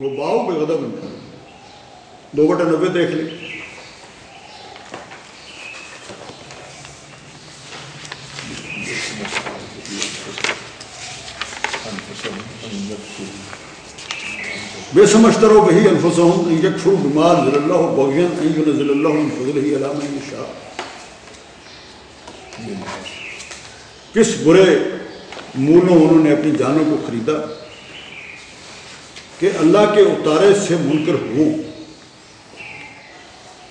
وہ باؤ بے غدب دو بٹا نبے دیکھ لیں۔ بے سمجھتا رہو بہی انفسہم، ان یکفروا بما انزل اللہ بغیا، ان ينزل اللہ من فضلہ علی من یشاء۔ کس برے مولوں انہوں نے اپنی جانوں کو خریدا؟ کہ اللہ کے اتارے سے منکر ہوں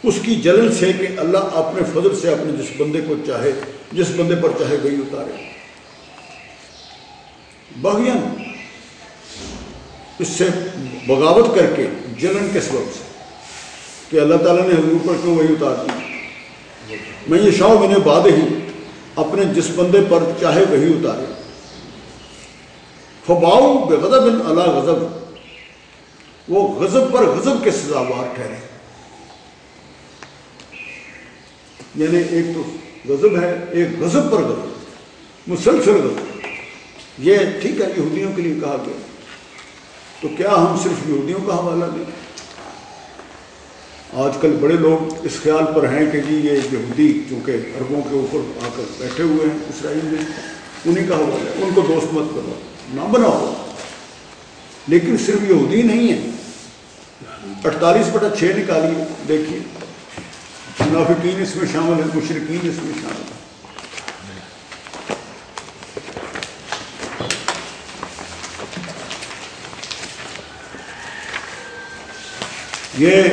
اس کی جلن سے کہ اللہ اپنے فضل سے اپنے جس بندے کو چاہے، جس بندے پر چاہے وہی اتارے۔ بغین اس سے بغاوت کر کے، جلن کے سبب سے کہ اللہ تعالیٰ نے حضور پر کیوں وہی اتار دی؟ میں یہ شاؤ میں نے بعد ہی اپنے جس بندے پر چاہے وہی اتارے۔ فباؤ بے غضب اللہ غضب۔ وہ غضب پر غضب کے سزاوار ٹھہرے۔ یعنی ایک تو غضب ہے، ایک غضب پر غضب، مسلسل غضب۔ یہ ٹھیک ہے، یہودیوں کے لیے کہا گیا۔ تو کیا ہم صرف یہودیوں کا حوالہ دیں؟ آج کل بڑے لوگ اس خیال پر ہیں کہ جی یہ یہودی چونکہ عربوں کے اوپر آ کر بیٹھے ہوئے ہیں اسرائیل میں، انہیں کا حوالہ ہے۔ ان کو دوست مت کرو نہ بناؤ۔ لیکن صرف یہودی نہیں ہے اڑتالیس بٹا چھ نکالیے دیکھیے۔ منافقین اس میں شامل ہیں مشرقین اس میں شامل ہیں۔ یہ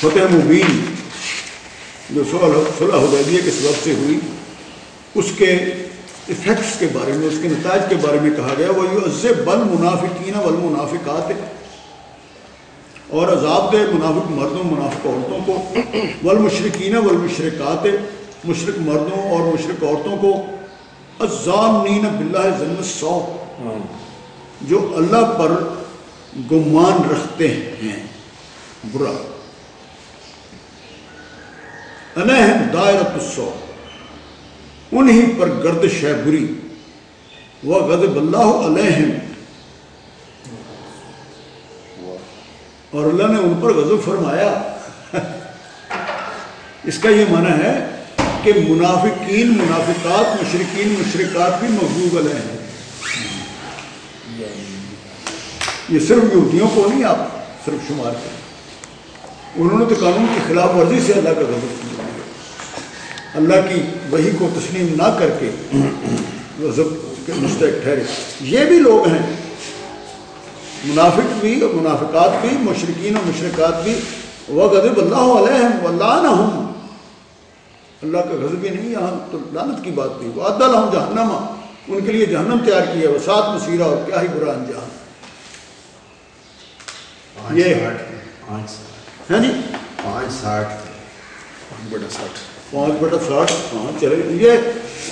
فتح مبین جو صلح حدیبیہ کے سبب سے ہوئی، اس کے افیکٹس کے بارے میں، اس کے نتائج کے بارے میں کہا گیا وہ یہ بل منافقین والمنافقات اور عذاب دے منافق مردوں منافق عورتوں کو۔ والمشرقین والمشرقات مشرق مردوں اور مشرق عورتوں کو۔ الزامین باللہ ظلم سو جو اللہ پر گمان رکھتے ہیں۔ برا۔ انہم دائرت السو انہی پر گردش ہے بری۔ وہ غضب اللہ علیہم۔ اور اللہ نے ان پر غضب فرمایا۔ اس کا یہ معنی ہے کہ منافقین، منافقات مشرقین مشرقات بھی مغضوب علیہ ہیں۔ یہ صرف یہودیوں کو نہیں، آپ صرف شمار کریں انہوں نے تو قانون کی خلاف ورزی سے اللہ کا غضب کیا۔ اللہ کی وہی کو تسلیم نہ کر کے غضب کے مستحق ٹھہرے۔ یہ بھی لوگ ہیں منافق بھی اور منافقات بھی مشرقین اور مشرقات بھی۔ وہ غضب اللہ علیہ اللہ نہ ہوں اللہ کا غضب ہی نہیں یہاں تو لانت کی بات نہیں۔ وہ عدل ہم جہنما ان کے لیے جہنم تیار کی ہے وہ سات مسیرہ اور کیا ہی برا انجام۔ یہ ہے جی؟ پانچ ساٹھ بڑا ساٹھ۔ پانچ بٹا ساٹھ۔ ہاں چلے۔ یہ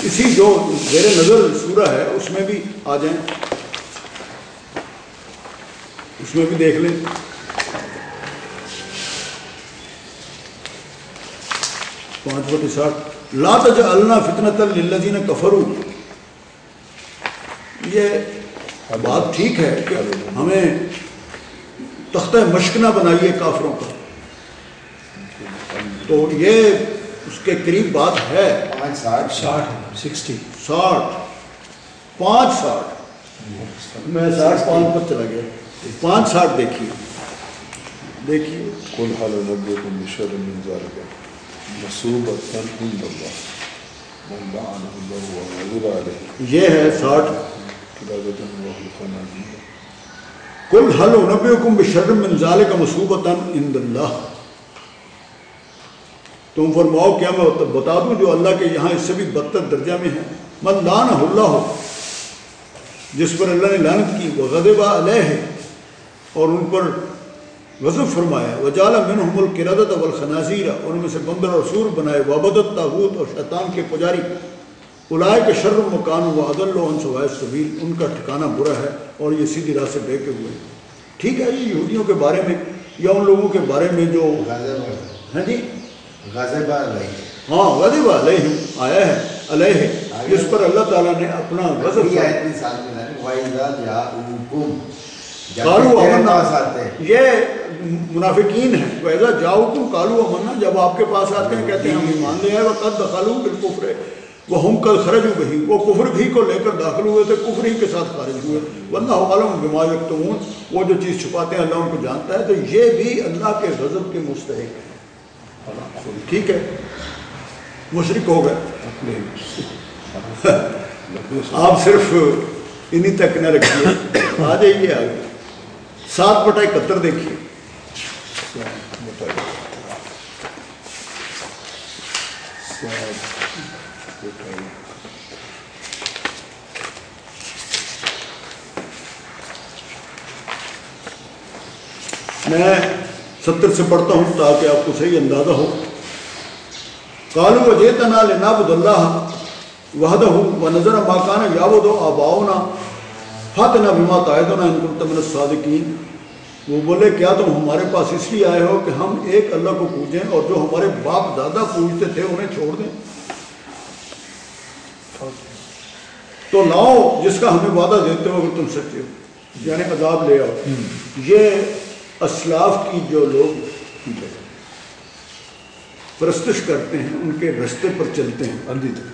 اسی جو زیر نظر سورہ ہے اس میں بھی آ جائیں۔ اس میں بھی دیکھ لیں۔ پانچ بٹے ساٹھ۔ لا تجعلنا فتنۃ للذین کفروا۔ یہ بات ٹھیک ہے کہ ہمیں تختہ مشق نہ بنائیے کافروں کا تو یہ اس کے قریب بات ہے۔ سکسٹی۔ ساٹھ۔ پانچ ساٹھ۔ میں ساٹھ پانچ پر چلا گیا۔ پانچ ساٹھ دیکھیے۔ دیکھیے۔ بشر الله من لعنه الله وغضب عليه یہ ہے ساٹھ۔ کل حل نبیکم بشر من ذالک مصوبتا عند اللہ تم فرماؤ کیا میں بتا دوں جو اللہ کے یہاں اس سے بھی بدتر درجہ میں ہے من لعنہ اللہ جس پر اللہ نے لعنت کی وہ غضب علیہ۔ ہے اور ان پر غضب فرمایا وجال منہم القردۃ والخنازیر اور ان میں سے بندر اور سور بنائے۔ وابدت تاغوت اور شیطان کے پجاری۔ اولائے کے شر مکان و عدل و و سبیل ان کا ٹھکانہ برا ہے اور یہ سیدھی راہ سے بے کے ہوئے ہیں۔ ٹھیک ہے یہ یہودیوں کے بارے میں یا ان لوگوں کے بارے میں جو ہیں جی؟ ہاں غضب علیہ آیا ہے علیہ۔ جس پر اللہ تعالیٰ نے اپنا غضب کالو امنا یہ منافقین ہیں۔ ویسا جاؤ تم کالو امنا جب آپ کے پاس آتے ہیں کہتے ہیں ہم ایمان لے آئے وہ قد دخلو بالکفر وہ ہم کل خرج بہی وہ کفر بھی کو لے کر داخل ہوئے تھے کفر ہی کے ساتھ خارج ہوئے۔ واللہ عالم بما یکتمون وہ جو چیز چھپاتے ہیں اللہ ان کو جانتا ہے۔ تو یہ بھی اللہ کے غضب کے مستحق ہیں۔ ٹھیک ہے۔ مشرک ہو گئے۔ آپ صرف انہی تک نہ رکھیے۔ آ جائیے آگے۔ سات بٹا اکہتر دیکھیے۔ میں ستر سے پڑھتا ہوں تاکہ آپ کو صحیح اندازہ ہو۔ کالو وجیتنا لنعبد اللہ وحدہ و نظر ماکان یابد و آباؤنا، فاتنا بما تعیدنا ان کنت من الصادقین۔ وہ بولے کیا تم ہمارے پاس اس لیے آئے ہو کہ ہم ایک اللہ کو پوجیں اور جو ہمارے باپ دادا پوجتے تھے انہیں چھوڑ دیں؟ تو لاؤ جس کا ہمیں وعدہ دیتے ہو اگر تم سچے ہو یعنی عذاب لے آؤ۔ یہ اسلاف کی جو لوگ پرستش کرتے ہیں ان کے رستے پر چلتے ہیں۔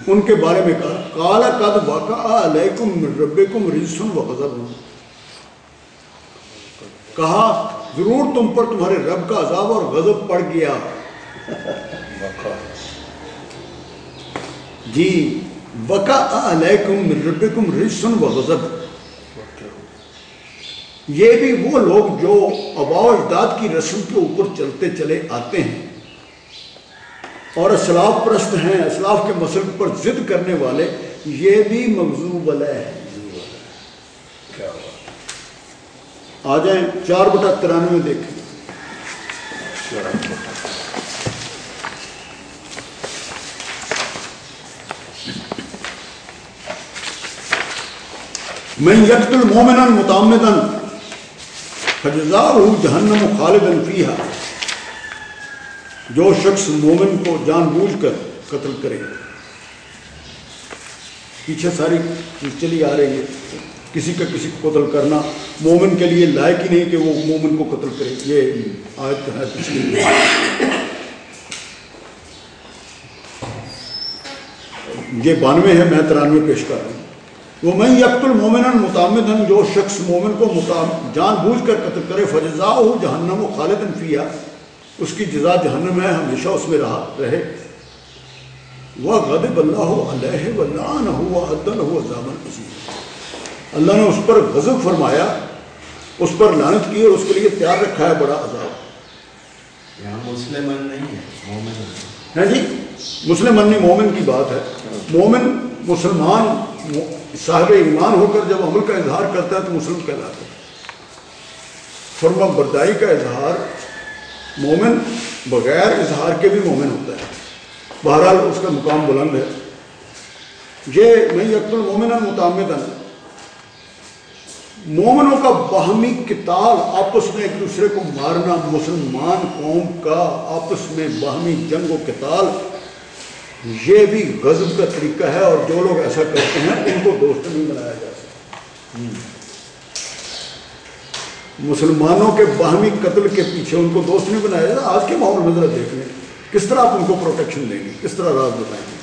ان کے بارے میں کہا کالا قد واقع علیکم ربکم رجسن و غضب کہا ضرور تم پر تمہارے رب کا عذاب اور غضب پڑ گیا۔ جی وقع علیکم من ربکم رجسن و غضب۔ یہ بھی وہ لوگ جو آبا و اجداد کی رسم کے اوپر چلتے چلے آتے ہیں اور اسلاف پرست ہیں اسلاف کے مسلک پر ضد کرنے والے یہ بھی مغزوب علیہ۔ ہیں کیا ہوا آ جائیں چار بٹا ترانوے دیکھیں۔ چار بٹا من یقت المومنا متعمدا فجزاؤہ جہنم خالدا فیہا۔ جو شخص مومن کو جان بوجھ کر قتل کرے۔ پیچھے ساری چیز چلی آ رہی ہے۔ کسی کا کسی کو قتل کرنا، مومن کے لیے لائق ہی نہیں کہ وہ مومن کو قتل کرے۔ یہ آیت ہے پچھلی۔ یہ بانوے ہے میں ترانوے پیش کر رہا ہوں۔ وہ میں یقت المومن متعمدن جو شخص مومن کو جان بوجھ کر قتل کرے فجزا ہو جہنم و خالدن فیا اس کی جزا جہنم ہے، ہمیشہ اس میں رہا، رہے۔ وہ غضب اللہ علیہ ولان ہوا عدن ہوا زامن اللہ نے اس پر غضب فرمایا اس پر لعنت کی اور اس کے لیے تیار رکھا ہے بڑا عذاب۔ یہاں مسلم نہیں ہے مومن ہے۔ ہے جی مسلم منی مومن کی بات ہے۔ مومن مسلمان صاحب ایمان ہو کر جب عمل کا اظہار کرتا ہے تو مسلم کہلاتا ہے۔ فرما بردائی کا اظہار مومن بغیر اظہار کے بھی مومن ہوتا ہے۔ بہرحال اس کا مقام بلند ہے۔ یہ میں یقت المومن متعمدن مومنوں کا باہمی کتال آپس میں ایک دوسرے کو مارنا، مسلمان قوم کا آپس میں باہمی جنگ و کتال یہ بھی غضب کا طریقہ ہے اور جو لوگ ایسا کرتے ہیں، ان کو دوست نہیں بنایا جا سکتا۔ مسلمانوں کے باہمی قتل کے پیچھے ان کو دوست نہیں بنایا جاتا آج کے ماحول میں ذرا دیکھ لیں۔ کس طرح آپ ان کو پروٹیکشن دیں گے؟ کس طرح راز بتائیں گے؟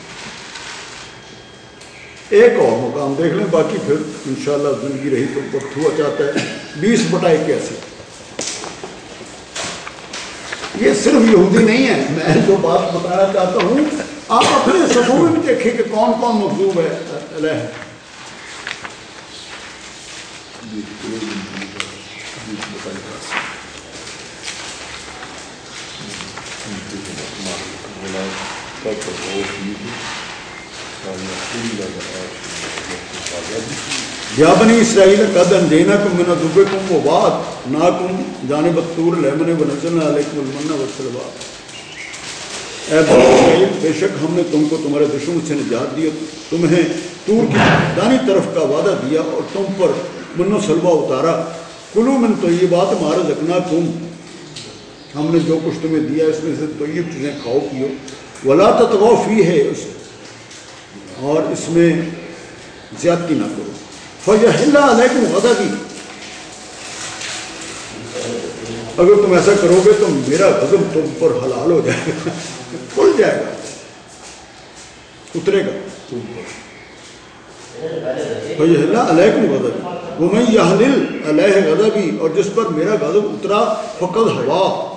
ایک اور مقام دیکھ لیں، باقی پھر انشاءاللہ زندگی رہی تو وقت ہوا چاہتا ہے۔ بیس بٹا اکیاسی یہ صرف یہودی نہیں ہے۔ میں جو بات بتانا چاہتا ہوں، آپ اپنے صفوں میں بھی دیکھیں کہ کون کون مخصوب ہے، علیہ۔ بیس کلو بیس بتائیے غلام تک وہ فيه كل یا بنی اسرائیل قد انجینکم من ذبکم و بعد ناکم جانب الطور لیمن و نزلنا علیکم المنہ و والسلوى اے بنی اسرائیل، بے شک ہم نے تم کو تمہارے دشمن سے نجات دیا تمہیں تور کی دانی طرف کا وعدہ دیا اور تم پر من و سلوہ اتارا۔ کلو من طیبات مارا زکنا تم ہم نے جو کچھ تمہیں دیا، اس میں سے طیب چیزیں کھاؤ، پیو۔ ولا تتغو فی ہے اس اور اس میں زیادتی نہ کرو۔ فَيَحِلَّ عَلَيْكُمْ غَضَبِي۔ اگر تم ایسا کرو گے تو میرا غضب تم پر حلال ہو جائے گا۔ کھل جائے گا۔ اترے گا تم پر۔ اللہ علیکم غضب وہ میں یہ علیہ غضبی اور جس پر میرا غضب اترا فقط ہوا۔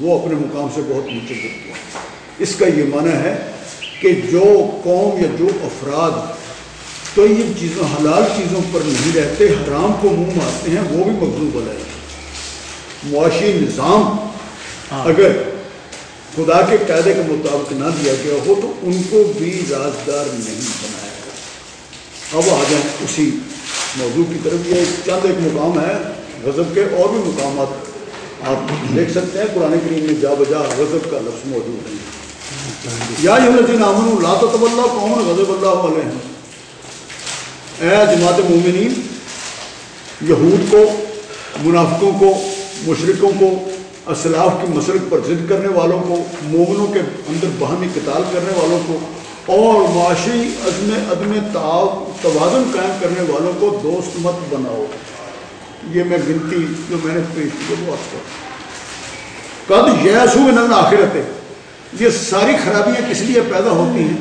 وہ اپنے مقام سے بہت نیچے گر گیا اس کا یہ معنی ہے کہ جو قوم یا جو افراد تو یہ چیزوں حلال چیزوں پر نہیں رہتے حرام کو منہ مارتے ہیں وہ بھی مغلوب علیہ معاشی نظام اگر خدا کے قاعدے کے مطابق نہ دیا گیا ہو تو ان کو بھی رازدار نہیں بنایا گیا۔ اب آ جائیں اسی موضوع کی طرف۔ یہ چند ایک مقام ہے غضب کے اور بھی مقامات آپ دیکھ سکتے ہیں۔ قرآن کریم میں جا بجا غضب کا لفظ موجود ہے۔ یا یہ الذین آمنوا، لا تتولوا قوما غضب اللہ علیہم۔ اے جماعت مومنین، یہود کو، منافقوں کو مشرقوں کو، اسلاف کی مسلک پر ضد کرنے والوں کو، مومنوں کے اندر باہمی قتال کرنے والوں کو، اور معاشی عدم عدم توازن قائم کرنے والوں کو دوست مت بناؤ۔ یہ میں گنتی جو میں نے پیش کی وہ آپ کو قد یسو من آخرت ہے یہ ساری خرابیاں کس لیے پیدا ہوتی ہیں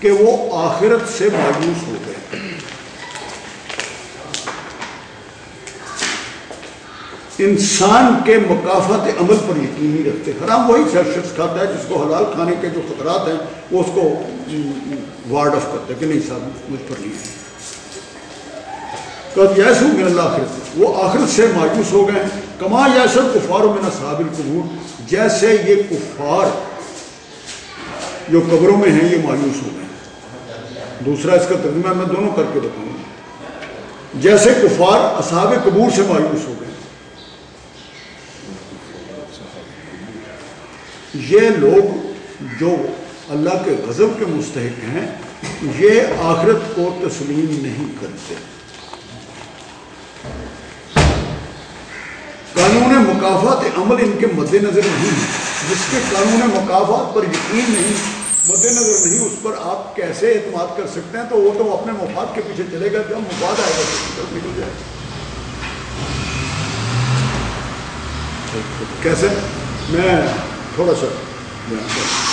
کہ وہ آخرت سے مایوس ہو گئے؟ انسان کے مقافت عمل پر یقین نہیں رکھتے۔ حرام وہی شخص کھاتا ہے جس کو حلال کھانے کے جو خطرات ہیں وہ اس کو وارڈ آف کرتا ہے کہ نہیں صاحب، مجھ پر نہیں۔ ہے یس ہوں اللہ آخرت وہ آخرت سے مایوس ہو گئے۔ کما یسر کفار و میں صابل قبور جیسے یہ کفار جو قبروں میں ہیں، یہ مایوس ہو گئے ہیں۔ دوسرا، اس کا ترجمہ میں دونوں کر کے بتاؤں۔ گا جیسے کفار اصحاب قبور سے مایوس ہو گئے یہ لوگ جو اللہ کے غضب کے مستحق ہیں، یہ آخرت کو تسلیم نہیں کرتے۔ قانون مقافات عمل ان کے مد نظر نہیں ہے جس کے قانون مقافات پر یقین نہیں مد نظر نہیں، اس پر آپ کیسے اعتماد کر سکتے ہیں؟ تو وہ تو اپنے مفاد کے پیچھے چلے گا، جب مفاد آئے گا تو نکل جائے کیسے؟ میں تھوڑا سا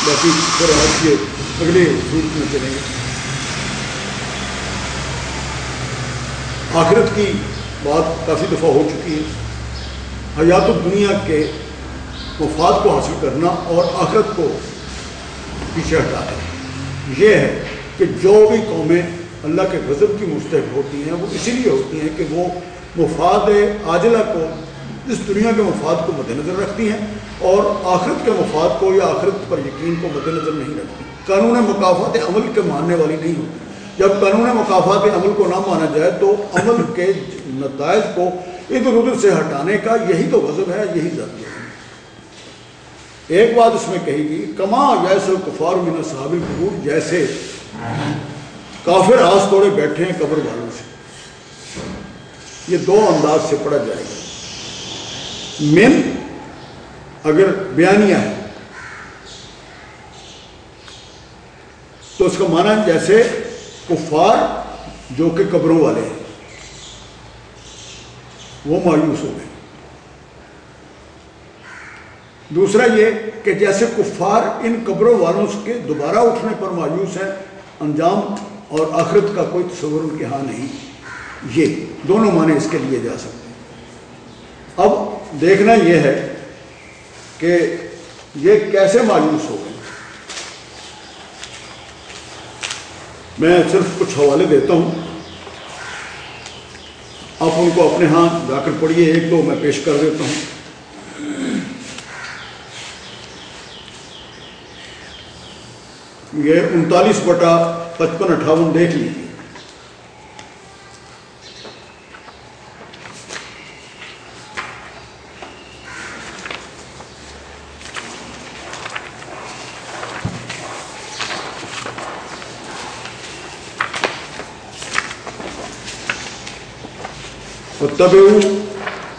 باقی پھر آج کے اگلے صورت میں چلیں گے۔ آخرت کی بات کافی دفعہ ہو چکی ہے۔ حیات دنیا کے مفاد کو حاصل کرنا اور آخرت کو پیچھے ہٹانا یہ ہے کہ جو بھی قومیں اللہ کے غضب کی مستحق ہوتی ہیں، وہ اسی لیے ہوتی ہیں کہ وہ مفاد عاجلہ کو اس دنیا کے مفاد کو مد نظر رکھتی ہیں اور آخرت کے مفاد کو یا آخرت پر یقین کو مد نظر نہیں رکھتی۔ قانون مقافات عمل کے ماننے والی نہیں ہوتی۔ جب قانون مقافات عمل کو نہ مانا جائے تو عمل کے نتائج کو ادھر ادھر سے ہٹانے کا یہی تو غضب ہے، یہی ذات ہے۔ ایک بات اس میں کہی گی کما یس الکفار من صحاب القبور، جیسے کافر آس توڑے بیٹھے ہیں قبر والوں سے۔ یہ دو انداز سے پڑھا جائے گا۔ من اگر بیانیہ ہے، تو اس کا معنی جیسے کفار جو کہ قبروں والے ہیں۔ وہ مایوس ہو گئے۔ دوسرا یہ کہ جیسے کفار ان قبروں والوں کے دوبارہ اٹھنے پر مایوس ہیں، انجام اور آخرت کا کوئی تصور ان کے ہاں نہیں۔ یہ دونوں معنی اس کے لیے جا سکتے ہیں۔ اب دیکھنا یہ ہے کہ یہ کیسے مایوس ہو گئے۔ میں صرف کچھ حوالے دیتا ہوں۔ آپ ان کو اپنے ہاں جا کر پڑھیے، ایک دو میں پیش کر دیتا ہوں۔ یہ انتالیس بٹا پچپن اٹھاون دیکھ لیجیے واتبعوا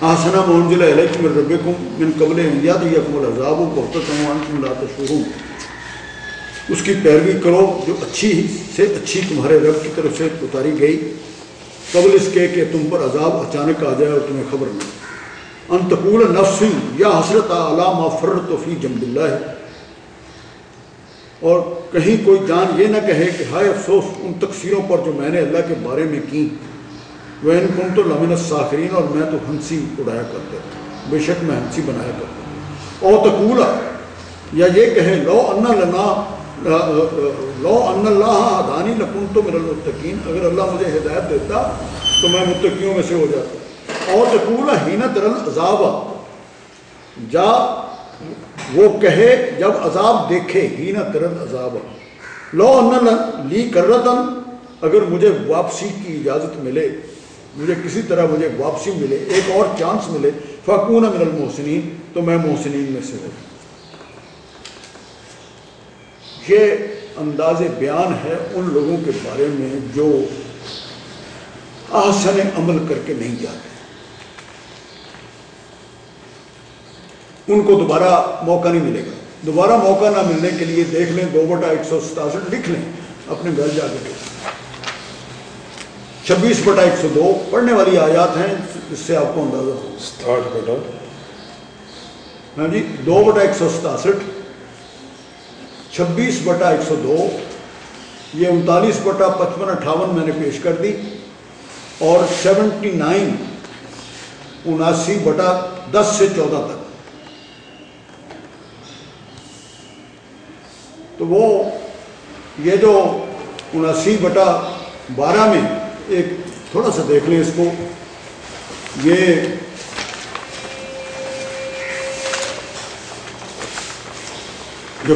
احسن ما انزل اليكم من من قبل ان ياتيكم العذاب و بغتة وانتم لا تشعرون۔ اس کی پیروی کرو جو اچھی سے اچھی تمہارے رب کی طرف سے اتاری گئی۔ قبل اس کے کہ تم پر عذاب اچانک آ جائے اور تمہیں خبر نہ انتقول نفسی یا حسرت علامہ فرت فی جنب اللہ۔ اور کہیں کوئی جان یہ نہ کہے کہ ہائے افسوس، ان تقسیروں پر جو میں نے اللہ کے بارے میں کی، وہ ان کن تو لمن ساخرین اور میں تو ہنسی اڑایا کرتا تھا بے شک میں ہنسی بنایا کرتا تھا او یا یہ کہے، لو ان لنا لو ان اللہ ہدانی لکن تو میرا المتقین، اگر اللہ مجھے ہدایت دیتا تو میں متقیوں میں سے ہو جاتا۔ اور تقولا ہی ترل عذاب، جا، وہ کہے، جب عذاب دیکھے ہی نہ ترل عذاب۔ لو ان لی کرتن، اگر مجھے واپسی کی اجازت ملے، مجھے کسی طرح مجھے واپسی ملے، ایک اور چانس ملے، فکون من المحسنین، تو میں محسنین میں سے ہوں۔ یہ انداز بیان ہے ان لوگوں کے بارے میں جو آسن عمل کر کے نہیں جاتے۔ ان کو دوبارہ موقع نہیں ملے گا۔ دوبارہ موقع نہ ملنے کے لیے دیکھ لیں دو بٹا ایک سو ستاسٹھ لکھ لیں اپنے گھر جا کے دیکھ چھبیس بٹا ایک سو دو پڑھنے والی آیات ہیں اس سے آپ کو اندازہ ہو۔ ہاں جی دو بٹا ایک سو ستاسٹھ۔ چھبیس بٹا ایک سو دو، یہ انتالیس بٹا پچپن اٹھاون میں نے پیش کر دی، اور سیونٹی نائن، اناسی بٹا دس سے چودہ تک۔ تو وہ، یہ جو اناسی بٹا بارہ میں ایک تھوڑا سا دیکھ لیں اس کو، یہ جو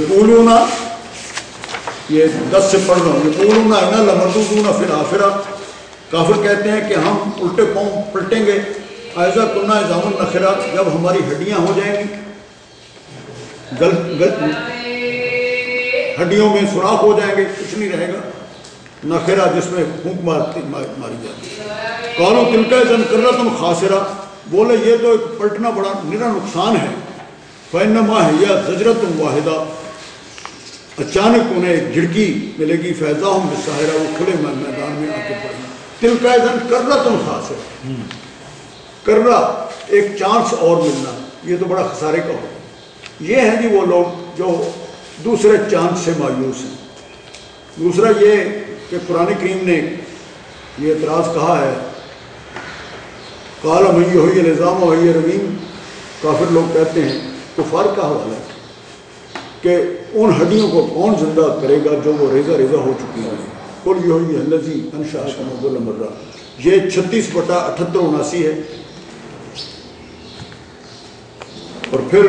یہ دس سے پڑھ رہا ہوں یہ پولونا ہے نا لمردونا پھر آفرا کافر کہتے ہیں کہ ہم الٹے پاؤں پلٹیں گے۔ ایزا کنہ نظام النخرا جب ہماری ہڈیاں ہو جائیں گی۔ گل گل ہڈیوں میں سوراخ ہو جائیں گے، کچھ نہیں رہے گا۔ نخرا جس میں پھونک مارتی ماری جاتی کالو تل زن کر رہا تم خاصرا بولے، یہ تو ایک پلٹنا بڑا نرا نقصان ہے۔ فینما ہے یا زجرت واحدہ اچانک انہیں ایک جھڑکی ملے گی فیضا ہوں بساہرہ وہ کھلے میں میدان میں آ کے پڑیں تل کا زن کر رہا تم خاص ہے۔ کر رہا ایک چانس اور ملنا۔ یہ تو بڑا خسارے کا ہو یہ ہیں جی وہ لوگ جو دوسرے چانس سے مایوس ہیں۔ دوسرا یہ کہ قرآن کریم نے یہ اعتراض کہا ہے کالا میّ ہوئی نظام ہوئی رویم کافر لوگ کہتے ہیں کفار کا حوالہ ہے کہ ان ہڈیوں کو کون زندہ کرے گا جو وہ ریزہ ریزہ ہو چکی ہیں۔ کل یہ ہوئی الزی انشا مرہ۔ یہ چھتیس بٹا اٹھہتر اناسی ہے۔ اور پھر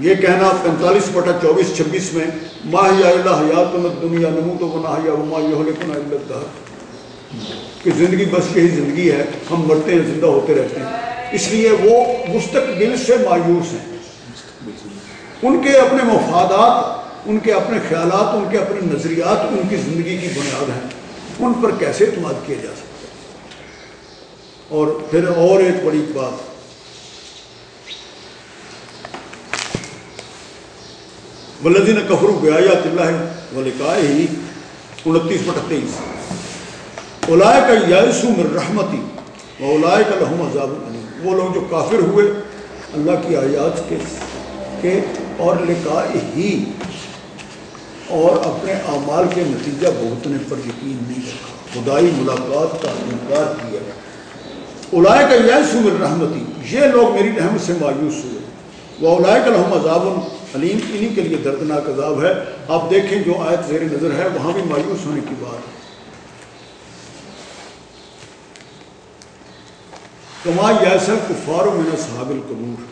یہ کہنا پینتالیس بٹا چوبیس چھبیس میں ماہ یا اللہ حیات دنیا نمو تو بنا یا وما یہ کہ زندگی بس یہی زندگی ہے، ہم مرتے ہیں، زندہ ہوتے رہتے ہیں۔ اس لیے وہ مستقبل سے مایوس ہیں۔ ان کے اپنے مفادات، ان کے اپنے خیالات، ان کے اپنے نظریات، ان کی زندگی کی بنیاد ہیں۔ ان پر کیسے اعتماد کیا جا سکتا اور پھر اور ایک بڑی بات۔ ولدین کفر بیات اللہ ولکائے ہی انتیس بٹا تیئیس۔ اولائے کا یاسو من رحمتی و اولائے کا لہم عذاب العلیم وہ لوگ جو کافر ہوئے، اللہ کی آیات کے کے اور لکائے ہی اور اپنے اعمال کے نتیجہ بھگتنے پر یقین نہیں رکھا۔ خدائی ملاقات کا انکار کیا۔ اولائے کا یاسو رحمتی یہ لوگ میری رحمت سے مایوس ہوئے۔ وہ اولائے کا لہم عذاب علیم، انہی کے لیے دردناک عذاب ہے۔ آپ دیکھیں جو آیت زیر نظر ہے، وہاں بھی مایوس ہونے کی بات۔ کما یاسر کفار و من صحاب القبور۔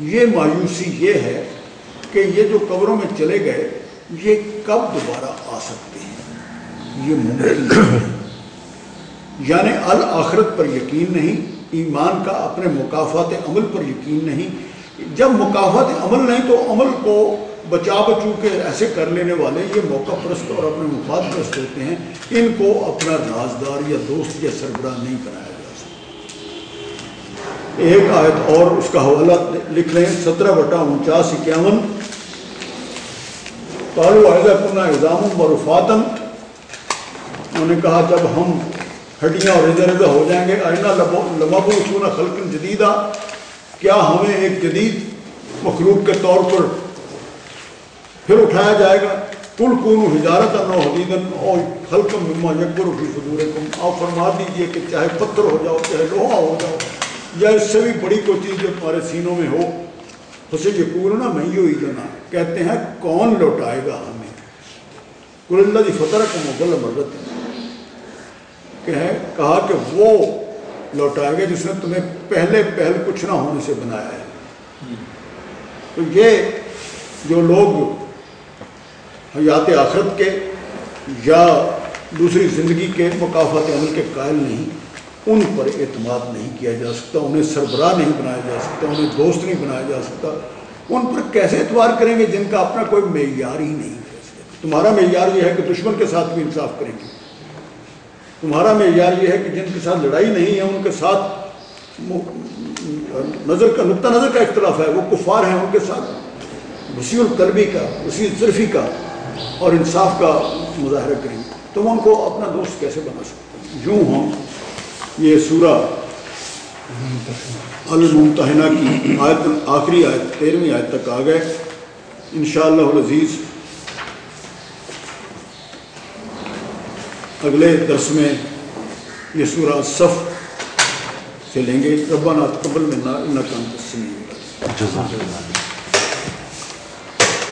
یہ مایوسی یہ ہے کہ یہ جو قبروں میں چلے گئے، یہ کب دوبارہ آ سکتے ہیں؟ یہ ممکن یعنی الآخرت پر یقین نہیں، ایمان کا اپنے مقافات عمل پر یقین نہیں۔ جب مقافت عمل نہیں تو عمل کو بچا بچو کے ایسے کر لینے والے یہ موقع پرست اور اپنے مفاد پرست ہوتے ہیں۔ ان کو اپنا رازدار یا دوست یا سربراہ نہیں بنایا ایک آیت اور اس کا حوالہ لکھ لیں، سترہ بٹا انچاس اکیاون۔ تالو عہدہ کنہ اظام و رفاتن انہوں نے کہا، جب ہم ہڈیاں اور رضا رضا ہو جائیں گے آئینہ لمبو چونا خلق جدیدہ کیا ہمیں ایک جدید مخلوق کے طور پر پھر اٹھایا جائے گا؟ کل کون ہجارت نو حدیدن اور خلق مما یکبر فی صدورکم۔ آپ فرما دیجیے کہ چاہے پتھر ہو جاؤ، چاہے لوہا ہو جاؤ۔ یا اس سے بھی بڑی کوئی چیز جو تمہارے سینوں میں ہو، اسے یقول نا میں ہی جنا کہتے ہیں، کون لوٹائے گا ہمیں؟ کل اللہ دی فطر کا مغل مرت کہ ہے، کہا کہ وہ لوٹائے گا جس نے تمہیں پہلے پہل کچھ نہ ہونے سے بنایا ہے۔ تو یہ جو لوگ حیات آخرت کے یا دوسری زندگی کے مقافات عمل کے قائل نہیں ان پر اعتماد نہیں کیا جا سکتا، انہیں سربراہ نہیں بنایا جا سکتا، انہیں دوست نہیں بنایا جا سکتا۔ ان پر کیسے اعتبار کریں گے جن کا اپنا کوئی معیار ہی نہیں ہے؟ تمہارا معیار یہ ہے کہ دشمن کے ساتھ بھی انصاف کریں گے۔ تمہارا معیار یہ ہے کہ جن کے ساتھ لڑائی نہیں ہے، ان کے ساتھ نظر کا نقطہ نظر کا اختلاف ہے۔ وہ کفار ہیں ان کے ساتھ۔ وسیع القلبی کا، وسیع ظرفی کا اور انصاف کا مظاہرہ کریں گے۔ تم ان کو اپنا دوست کیسے بنا سکتے ہیں یوں ہم یہ سورہ الممتحنہ کی آیت آخری آیت، تیرہویں آیت تک آ گئے۔ انشاءاللہ العزیز، اگلے درس میں یہ سورہ صف سے لیں گے۔ ربنا تقبل منا انکا انت السمیع العلیم جزاک اللہ